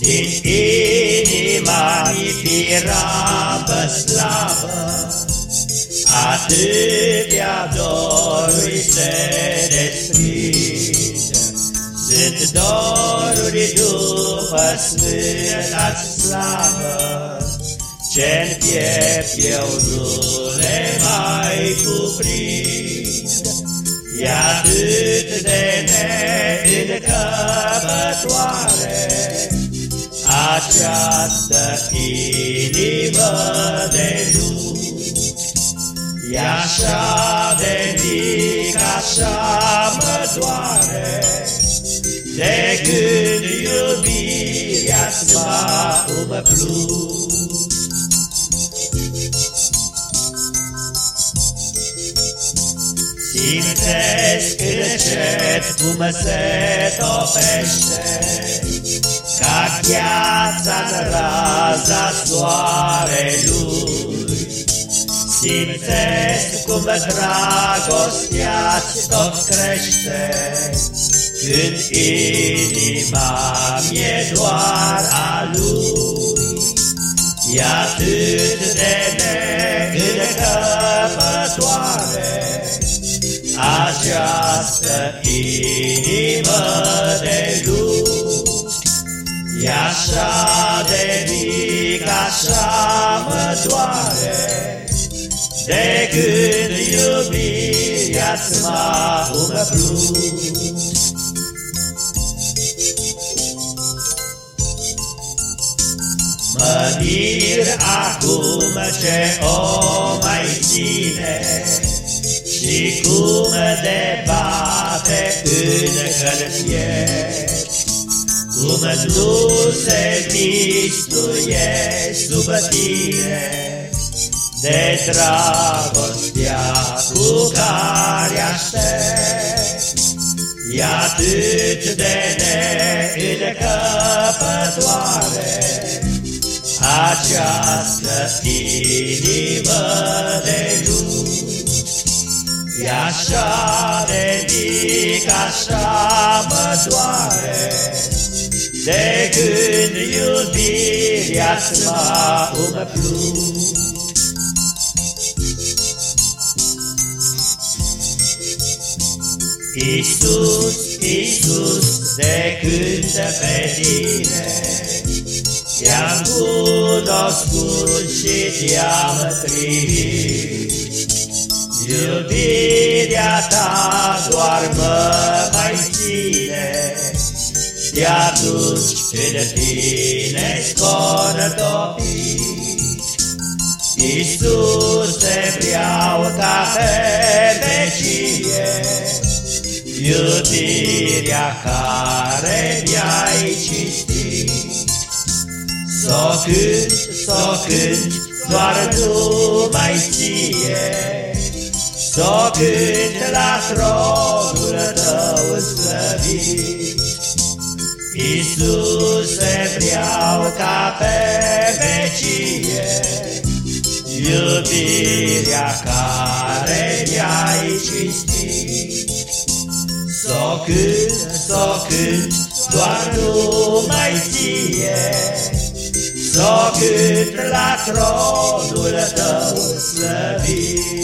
Din inima mi firabă slavă, Atâtea doruri se deschid. Sunt doruri după sfânta slavă, Ce-n piept eu nu le mai cuprind. E atât de neîncăpătoare, această inimă de lut. E așa de mic, așa mă doare, De când iubirea-ți m-a umplut. Simțesc încet cum se topește ca gheața în raza soarelui. Simțesc cum dragostea tot crește, Când inima mi-e doar a lui. E atât de această inimă de lui. E așa de mic, așa mă doare, De când iubirea-ți m-a umplut. Mă mir acum ce o mai ține Și cum de bate încă-n piept cum nu se mistuie sub tine De dragostea cu care aștept E atât de neîncăpătoare Această inimă de luz E așa de mic, așa mă doare de când iubirea-ți m-a umplut. Iisus, Iisus, de când pe tine Te-am cunoscut și te-am primit Iubirea ta doar atunci când tine scortopi. Iisuse, vreau ca pe vecie, Iubirea care mi-ai cinstit. S-o cânt, s-o cânt, doar numai ție, S-o cânt la tronul tău slăvit. Iisuse, vreau ca pe vecie, Iubirea care mi-ai cinstit. S-o cânt, s-o cânt, doar numai ție, S-o cânt la tronul tău slăvit.